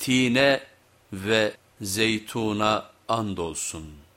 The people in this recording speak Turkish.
tine ve zeytuna andolsun.''